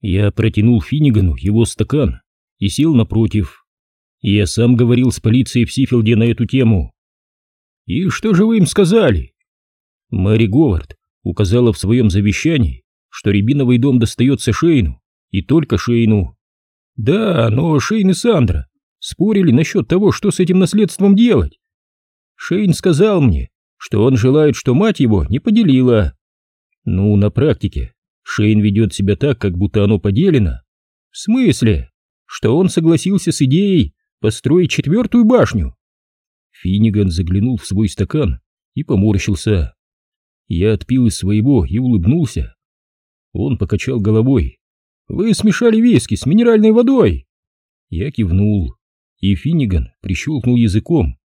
Я протянул Финнигану его стакан и сел напротив. Я сам говорил с полицией в Сифилде на эту тему. «И что же вы им сказали?» Мэри Говард указала в своем завещании, что рябиновый дом достается Шейну, и только Шейну. Да, но Шейн и Сандра спорили насчет того, что с этим наследством делать. Шейн сказал мне, что он желает, что мать его не поделила. Ну, на практике, Шейн ведет себя так, как будто оно поделено. В смысле? Что он согласился с идеей построить четвертую башню? Финниган заглянул в свой стакан и поморщился. Я отпил из своего и улыбнулся. Он покачал головой. «Вы смешали виски с минеральной водой!» Я кивнул, и Финниган прищелкнул языком.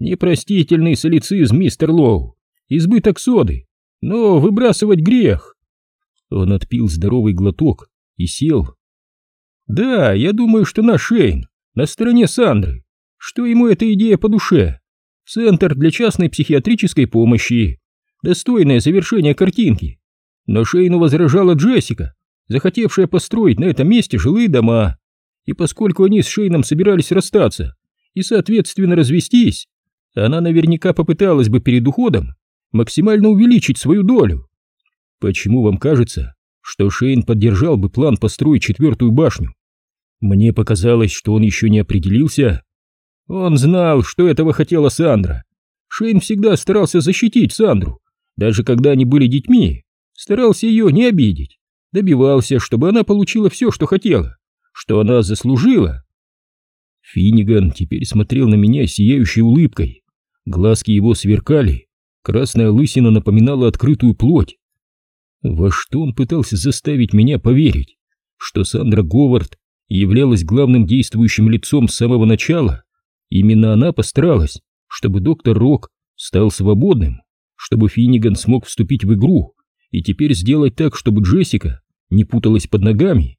«Непростительный солицизм, мистер Лоу! Избыток соды! Но выбрасывать грех!» Он отпил здоровый глоток и сел. «Да, я думаю, что наш Шейн на стороне Сандры, что ему эта идея по душе. Центр для частной психиатрической помощи, достойное завершение картинки. Но Шейну возражала Джессика, захотевшая построить на этом месте жилые дома. И поскольку они с Шейном собирались расстаться и, соответственно, развестись, она наверняка попыталась бы перед уходом максимально увеличить свою долю. Почему вам кажется, что Шейн поддержал бы план построить четвертую башню? Мне показалось, что он еще не определился. Он знал, что этого хотела Сандра. Шейн всегда старался защитить Сандру, даже когда они были детьми, старался ее не обидеть, добивался, чтобы она получила все, что хотела, что она заслужила. Финниган теперь смотрел на меня сияющей улыбкой, глазки его сверкали, красная лысина напоминала открытую плоть. Во что он пытался заставить меня поверить, что Сандра Говард являлась главным действующим лицом с самого начала? Именно она постаралась, чтобы доктор Рок стал свободным чтобы Финниган смог вступить в игру и теперь сделать так, чтобы Джессика не путалась под ногами.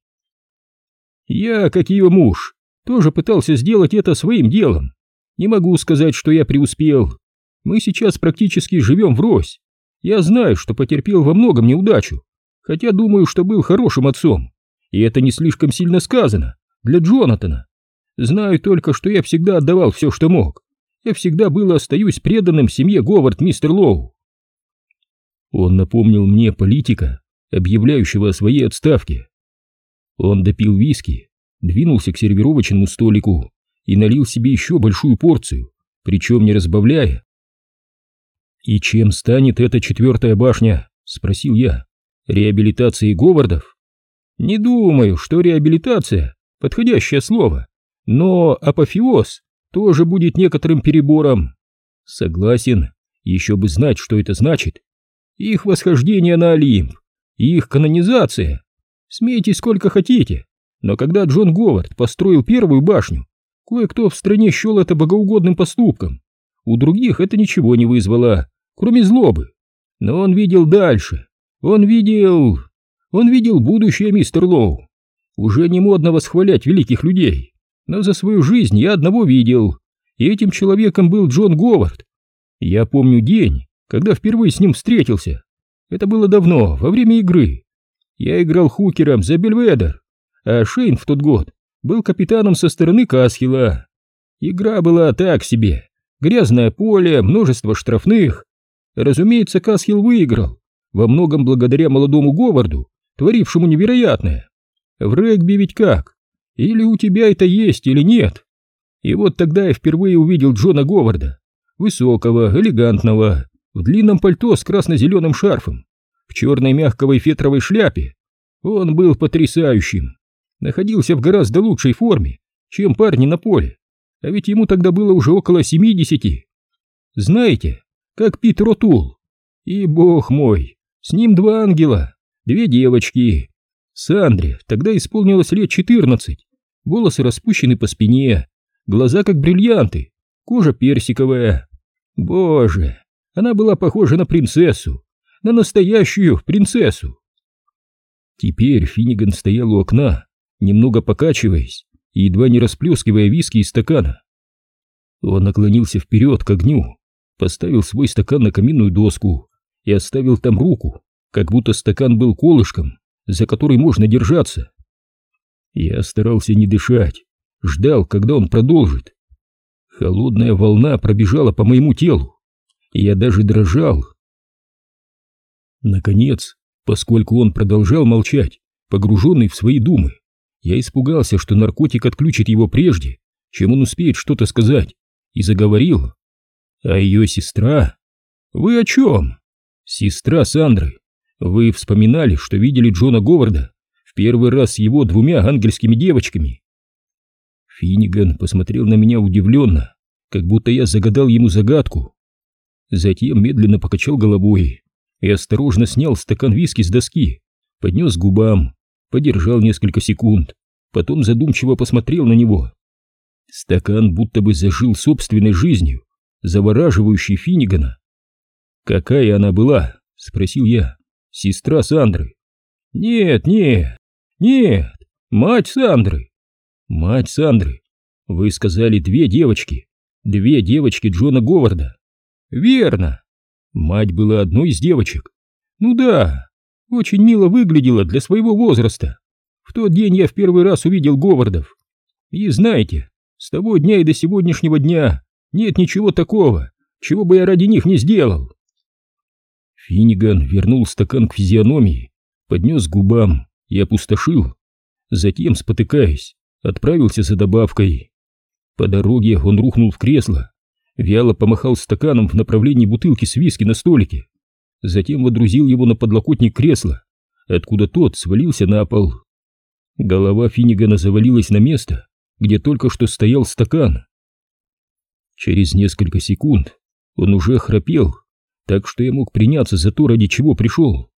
Я, как ее муж, тоже пытался сделать это своим делом. Не могу сказать, что я преуспел. Мы сейчас практически живем врозь. Я знаю, что потерпел во многом неудачу, хотя думаю, что был хорошим отцом. И это не слишком сильно сказано для Джонатана. Знаю только, что я всегда отдавал все, что мог я всегда был и остаюсь преданным семье Говард, мистер Лоу. Он напомнил мне политика, объявляющего о своей отставке. Он допил виски, двинулся к сервировочному столику и налил себе еще большую порцию, причем не разбавляя. «И чем станет эта четвертая башня?» — спросил я. «Реабилитацией Говардов?» «Не думаю, что реабилитация — подходящее слово, но апофеоз тоже будет некоторым перебором. Согласен, еще бы знать, что это значит. Их восхождение на Олимп, их канонизация. Смейте сколько хотите, но когда Джон Говард построил первую башню, кое-кто в стране счел это богоугодным поступком. У других это ничего не вызвало, кроме злобы. Но он видел дальше. Он видел... Он видел будущее, мистер Лоу. Уже не модно восхвалять великих людей но за свою жизнь я одного видел, и этим человеком был Джон Говард. Я помню день, когда впервые с ним встретился. Это было давно, во время игры. Я играл хукером за Бельведер, а Шейн в тот год был капитаном со стороны Касхила. Игра была так себе. Грязное поле, множество штрафных. Разумеется, Касхил выиграл, во многом благодаря молодому Говарду, творившему невероятное. В регби ведь как? Или у тебя это есть, или нет. И вот тогда я впервые увидел Джона Говарда, высокого, элегантного, в длинном пальто с красно-зеленым шарфом, в черной мягковой фетровой шляпе. Он был потрясающим, находился в гораздо лучшей форме, чем парни на поле, а ведь ему тогда было уже около семидесяти. Знаете, как Пит Ротул. И, бог мой, с ним два ангела, две девочки. Сандре тогда исполнилось лет четырнадцать, волосы распущены по спине, глаза как бриллианты, кожа персиковая. Боже, она была похожа на принцессу, на настоящую принцессу. Теперь Финниган стоял у окна, немного покачиваясь и едва не расплескивая виски из стакана. Он наклонился вперед к огню, поставил свой стакан на каминную доску и оставил там руку, как будто стакан был колышком, за который можно держаться. Я старался не дышать, ждал, когда он продолжит. Холодная волна пробежала по моему телу, и я даже дрожал. Наконец, поскольку он продолжал молчать, погруженный в свои думы, я испугался, что наркотик отключит его прежде, чем он успеет что-то сказать, и заговорил. А ее сестра... Вы о чем? Сестра Сандры. Вы вспоминали, что видели Джона Говарда в первый раз с его двумя ангельскими девочками. Финниган посмотрел на меня удивленно, как будто я загадал ему загадку. Затем медленно покачал головой и осторожно снял стакан виски с доски, поднес к губам, подержал несколько секунд, потом задумчиво посмотрел на него. Стакан будто бы зажил собственной жизнью, завораживающей Финнигана. «Какая она была?» — спросил я. «Сестра Сандры». «Нет, нет, нет, мать Сандры». «Мать Сандры. Вы сказали две девочки. Две девочки Джона Говарда». «Верно. Мать была одной из девочек. Ну да, очень мило выглядела для своего возраста. В тот день я в первый раз увидел Говардов. И знаете, с того дня и до сегодняшнего дня нет ничего такого, чего бы я ради них не сделал. Финниган вернул стакан к физиономии, поднес губам и опустошил. Затем, спотыкаясь, отправился за добавкой. По дороге он рухнул в кресло, вяло помахал стаканом в направлении бутылки с виски на столике, затем водрузил его на подлокотник кресла, откуда тот свалился на пол. Голова Финнигана завалилась на место, где только что стоял стакан. Через несколько секунд он уже храпел, так что я мог приняться за то, ради чего пришел.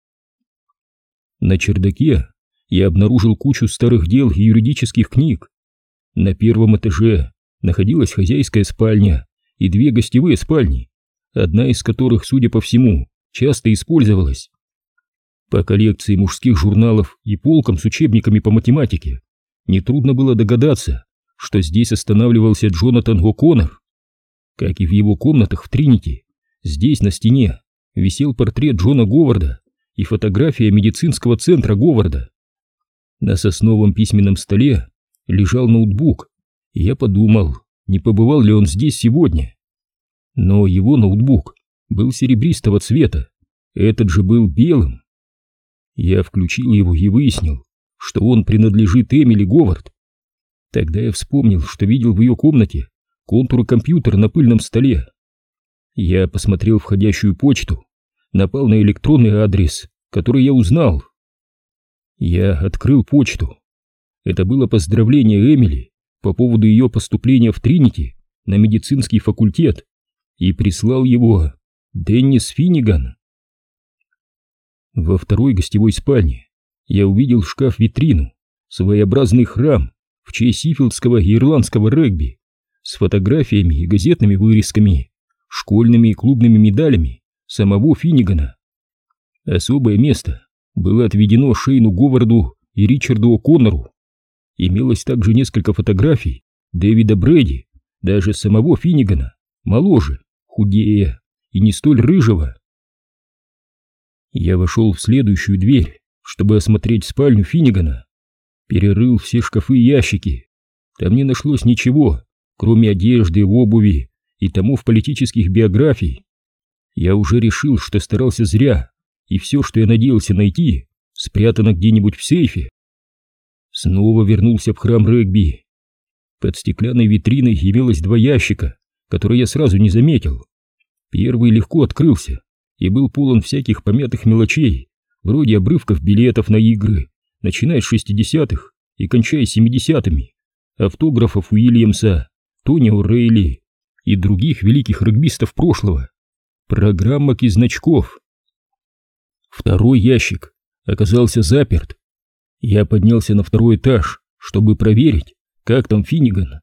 На чердаке я обнаружил кучу старых дел и юридических книг. На первом этаже находилась хозяйская спальня и две гостевые спальни, одна из которых, судя по всему, часто использовалась. По коллекции мужских журналов и полкам с учебниками по математике нетрудно было догадаться, что здесь останавливался Джонатан О'Коннор. Как и в его комнатах в Тринити, Здесь на стене висел портрет Джона Говарда и фотография медицинского центра Говарда. На сосновом письменном столе лежал ноутбук, и я подумал, не побывал ли он здесь сегодня. Но его ноутбук был серебристого цвета, этот же был белым. Я включил его и выяснил, что он принадлежит Эмили Говард. Тогда я вспомнил, что видел в ее комнате контуры компьютера на пыльном столе. Я посмотрел входящую почту, напал на электронный адрес, который я узнал. Я открыл почту. Это было поздравление Эмили по поводу ее поступления в Тринити на медицинский факультет и прислал его Деннис Финниган. Во второй гостевой спальне я увидел шкаф-витрину, своеобразный храм в честь сифилдского и ирландского регби с фотографиями и газетными вырезками школьными и клубными медалями самого Финнигана. Особое место было отведено Шейну Говарду и Ричарду О'Коннору. Имелось также несколько фотографий Дэвида Брэди, даже самого Финнигана, моложе, худее и не столь рыжего. Я вошел в следующую дверь, чтобы осмотреть спальню Финнигана. Перерыл все шкафы и ящики. Там не нашлось ничего, кроме одежды, обуви и томов политических биографий. Я уже решил, что старался зря, и все, что я надеялся найти, спрятано где-нибудь в сейфе. Снова вернулся в храм регби. Под стеклянной витриной имелось два ящика, которые я сразу не заметил. Первый легко открылся и был полон всяких помятых мелочей, вроде обрывков билетов на игры, начиная с 60-х и кончая 70-ми, автографов Уильямса, Тони О'Рейли, и других великих регбистов прошлого. Программок и значков. Второй ящик оказался заперт. Я поднялся на второй этаж, чтобы проверить, как там Финниган.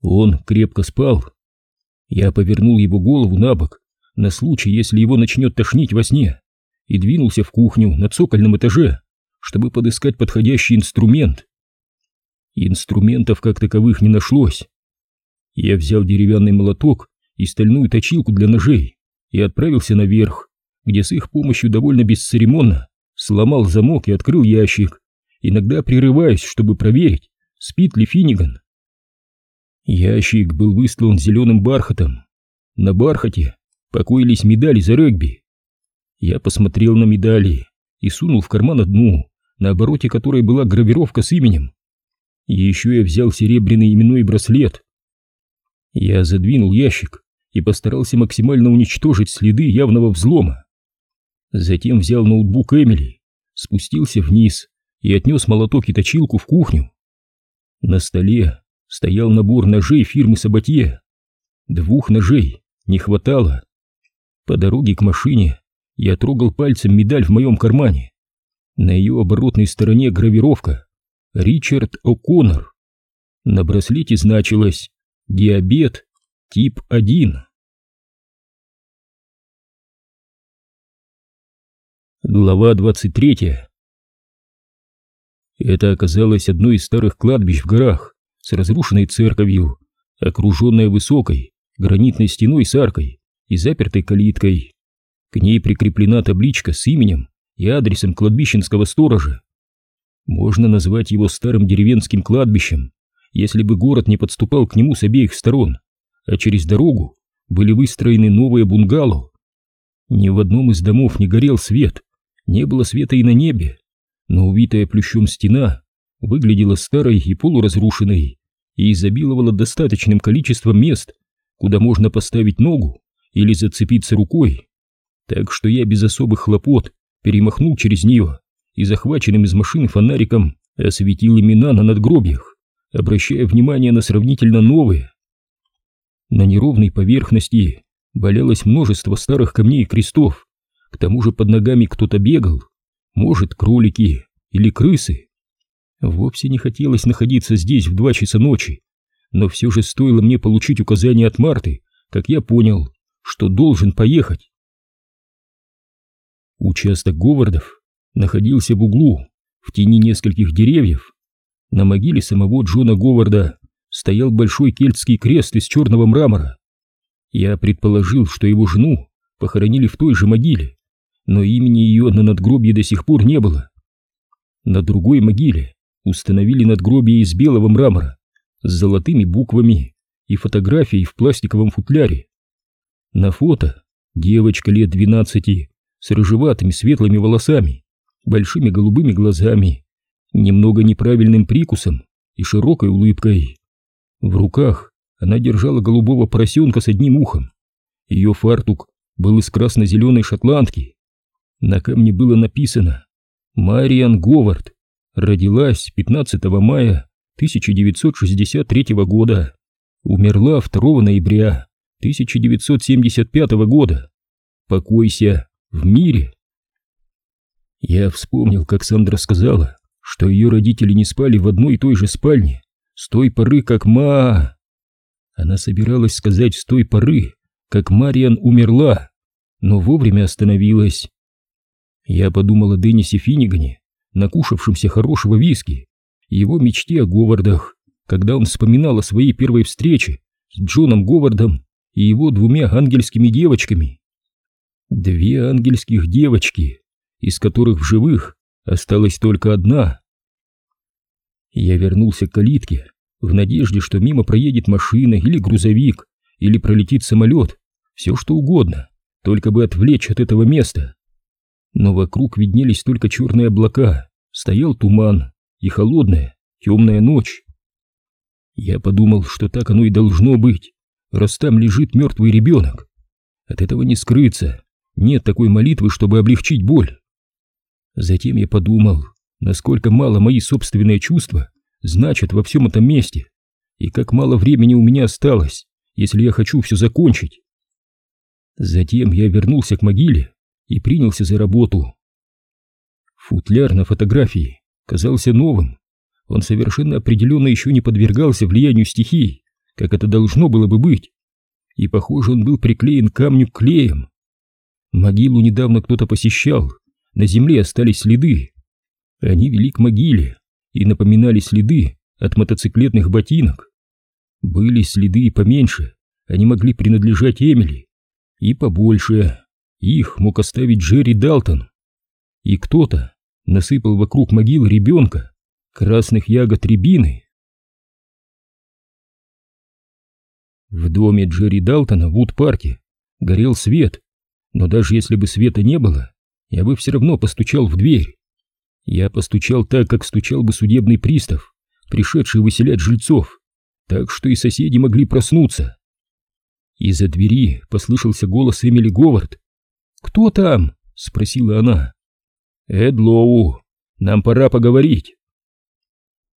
Он крепко спал. Я повернул его голову на бок, на случай, если его начнет тошнить во сне, и двинулся в кухню на цокольном этаже, чтобы подыскать подходящий инструмент. Инструментов как таковых не нашлось. Я взял деревянный молоток и стальную точилку для ножей и отправился наверх, где с их помощью довольно бесцеремонно сломал замок и открыл ящик, иногда прерываясь, чтобы проверить, спит ли Финниган. Ящик был выстлан зеленым бархатом. На бархате покоились медали за регби. Я посмотрел на медали и сунул в карман одну, на обороте которой была гравировка с именем. Еще я взял серебряный именной браслет. Я задвинул ящик и постарался максимально уничтожить следы явного взлома. Затем взял ноутбук Эмили, спустился вниз и отнес молоток и точилку в кухню. На столе стоял набор ножей фирмы Сабатье. Двух ножей не хватало. По дороге к машине я трогал пальцем медаль в моем кармане. На ее оборотной стороне гравировка «Ричард О'Коннор». На браслете значилось «Диабет тип 1». Глава 23 Это оказалось одно из старых кладбищ в горах с разрушенной церковью, окруженная высокой гранитной стеной с аркой и запертой калиткой. К ней прикреплена табличка с именем и адресом кладбищенского сторожа. Можно назвать его старым деревенским кладбищем, если бы город не подступал к нему с обеих сторон, а через дорогу были выстроены новые бунгало. Ни в одном из домов не горел свет, не было света и на небе, но увитая плющом стена выглядела старой и полуразрушенной и изобиловала достаточным количеством мест, куда можно поставить ногу или зацепиться рукой. Так что я без особых хлопот перемахнул через нее и захваченным из машины фонариком осветил имена на надгробиях, обращая внимание на сравнительно новые. На неровной поверхности валялось множество старых камней и крестов, к тому же под ногами кто-то бегал, может, кролики или крысы. Вовсе не хотелось находиться здесь в два часа ночи, но все же стоило мне получить указание от Марты, как я понял, что должен поехать. Участок Говардов находился в углу, в тени нескольких деревьев. На могиле самого Джона Говарда стоял большой кельтский крест из черного мрамора. Я предположил, что его жену похоронили в той же могиле, но имени ее на надгробье до сих пор не было. На другой могиле установили надгробие из белого мрамора с золотыми буквами и фотографией в пластиковом футляре. На фото девочка лет двенадцати с рыжеватыми светлыми волосами, большими голубыми глазами, немного неправильным прикусом и широкой улыбкой. В руках она держала голубого поросенка с одним ухом. Ее фартук был из красно-зеленой шотландки. На камне было написано «Мариан Говард. Родилась 15 мая 1963 года. Умерла 2 ноября 1975 года. Покойся в мире. Я вспомнил, как Сандра сказала, что ее родители не спали в одной и той же спальне с той поры, как Ма... Она собиралась сказать с той поры, как Мариан умерла, но вовремя остановилась. Я подумал о Деннисе Финнигане, накушавшемся хорошего виски, и его мечте о Говардах, когда он вспоминал о своей первой встрече с Джоном Говардом и его двумя ангельскими девочками. Две ангельских девочки, из которых в живых осталась только одна. Я вернулся к калитке в надежде, что мимо проедет машина или грузовик, или пролетит самолет, все что угодно, только бы отвлечь от этого места. Но вокруг виднелись только черные облака, стоял туман и холодная, темная ночь. Я подумал, что так оно и должно быть, раз там лежит мертвый ребенок. От этого не скрыться, нет такой молитвы, чтобы облегчить боль. Затем я подумал, насколько мало мои собственные чувства значат во всем этом месте, и как мало времени у меня осталось, если я хочу все закончить. Затем я вернулся к могиле и принялся за работу. Футляр на фотографии казался новым. Он совершенно определенно еще не подвергался влиянию стихий, как это должно было бы быть. И, похоже, он был приклеен камню клеем. Могилу недавно кто-то посещал, на земле остались следы. Они вели к могиле и напоминали следы от мотоциклетных ботинок. Были следы и поменьше, они могли принадлежать Эмили. И побольше. Их мог оставить Джерри Далтон. И кто-то насыпал вокруг могил ребенка, красных ягод рябины. В доме Джерри Далтона в Вуд-парке горел свет, но даже если бы света не было, я бы все равно постучал в дверь. Я постучал так, как стучал бы судебный пристав, пришедший выселять жильцов, так что и соседи могли проснуться. Из-за двери послышался голос Эмили Говард. «Кто там?» — спросила она. «Эд Лоу, нам пора поговорить».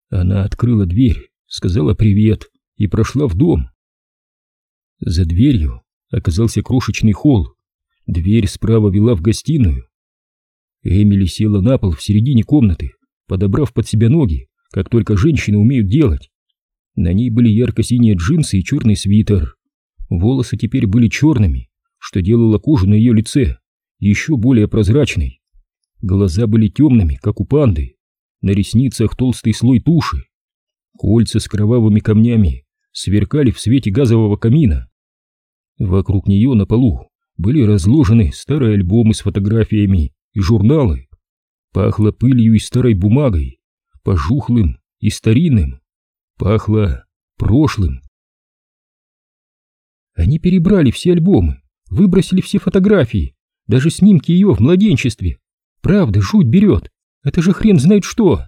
Она открыла дверь, сказала привет и прошла в дом. За дверью оказался крошечный холл. Дверь справа вела в гостиную. Эмили села на пол в середине комнаты, подобрав под себя ноги, как только женщины умеют делать. На ней были ярко-синие джинсы и черный свитер. Волосы теперь были черными, что делало кожу на ее лице еще более прозрачной. Глаза были темными, как у панды, на ресницах толстый слой туши. Кольца с кровавыми камнями сверкали в свете газового камина. Вокруг нее на полу были разложены старые альбомы с фотографиями и журналы. Пахло пылью и старой бумагой, пожухлым и старинным. Пахло прошлым. Они перебрали все альбомы, выбросили все фотографии, даже снимки ее в младенчестве. Правда, жуть берет. Это же хрен знает что.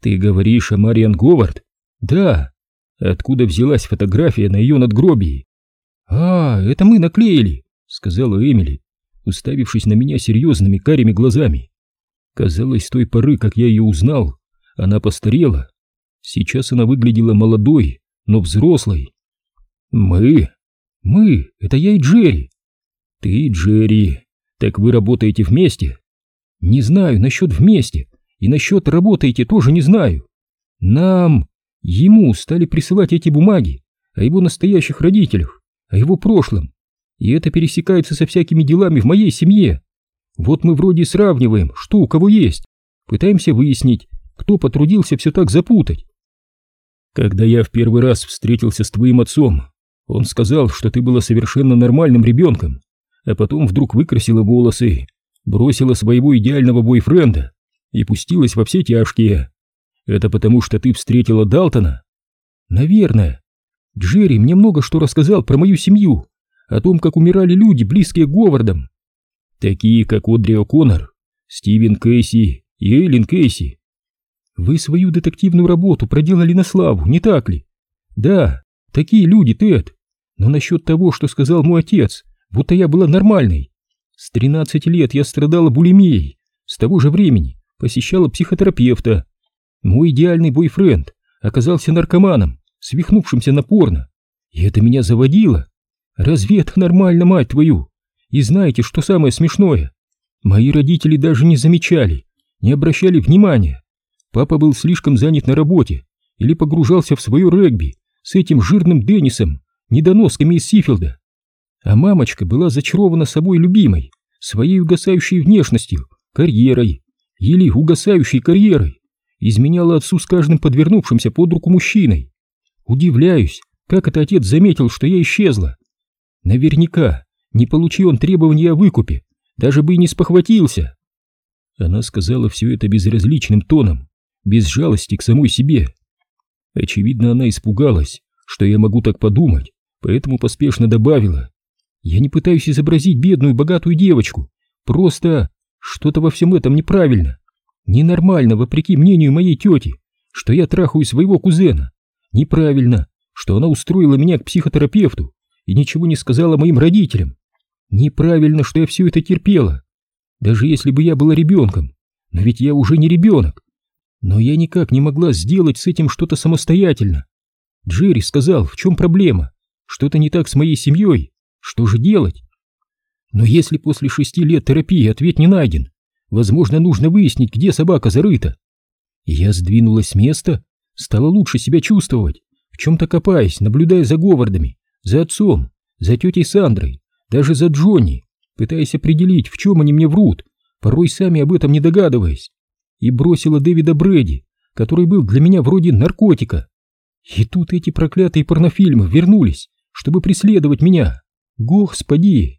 Ты говоришь о Мариан Говард? Да. Откуда взялась фотография на ее надгробии? А, это мы наклеили, сказала Эмили, уставившись на меня серьезными карими глазами. Казалось, с той поры, как я ее узнал, она постарела. Сейчас она выглядела молодой, но взрослой. Мы? Мы, это я и Джерри. Ты, Джерри, так вы работаете вместе? Не знаю насчет вместе, и насчет работаете тоже не знаю. Нам, ему стали присылать эти бумаги о его настоящих родителях, о его прошлом, и это пересекается со всякими делами в моей семье. Вот мы вроде сравниваем, что у кого есть, пытаемся выяснить, кто потрудился все так запутать. Когда я в первый раз встретился с твоим отцом, он сказал, что ты была совершенно нормальным ребенком, а потом вдруг выкрасила волосы, бросила своего идеального бойфренда и пустилась во все тяжкие. Это потому, что ты встретила Далтона? Наверное. Джерри мне много что рассказал про мою семью, о том, как умирали люди, близкие к Говардам. Такие, как Одри О'Коннор, Стивен Кейси и Эйлин Кейси. Вы свою детективную работу проделали на славу, не так ли? Да, такие люди, Тед. Но насчет того, что сказал мой отец, будто я была нормальной. С 13 лет я страдала булимией, с того же времени посещала психотерапевта. Мой идеальный бойфренд оказался наркоманом, свихнувшимся на порно. И это меня заводило. Разве это нормально, мать твою? И знаете, что самое смешное? Мои родители даже не замечали, не обращали внимания. Папа был слишком занят на работе или погружался в свое регби с этим жирным Деннисом, недоносками из Сифилда. А мамочка была зачарована собой любимой, своей угасающей внешностью, карьерой, или угасающей карьерой, изменяла отцу с каждым подвернувшимся под руку мужчиной. Удивляюсь, как это отец заметил, что я исчезла. Наверняка, не получи он требования о выкупе, даже бы и не спохватился. Она сказала все это безразличным тоном, без жалости к самой себе. Очевидно, она испугалась, что я могу так подумать, поэтому поспешно добавила. Я не пытаюсь изобразить бедную богатую девочку. Просто что-то во всем этом неправильно. Ненормально, вопреки мнению моей тети, что я трахаю своего кузена. Неправильно, что она устроила меня к психотерапевту и ничего не сказала моим родителям. Неправильно, что я все это терпела. Даже если бы я была ребенком. Но ведь я уже не ребенок. Но я никак не могла сделать с этим что-то самостоятельно. Джерри сказал, в чем проблема. Что-то не так с моей семьей. Что же делать? Но если после шести лет терапии ответ не найден, возможно, нужно выяснить, где собака зарыта. я сдвинулась с места, стала лучше себя чувствовать, в чем-то копаясь, наблюдая за Говардами, за отцом, за тетей Сандрой, даже за Джонни, пытаясь определить, в чем они мне врут, порой сами об этом не догадываясь. И бросила Дэвида Брэди, который был для меня вроде наркотика. И тут эти проклятые порнофильмы вернулись, чтобы преследовать меня. Господи!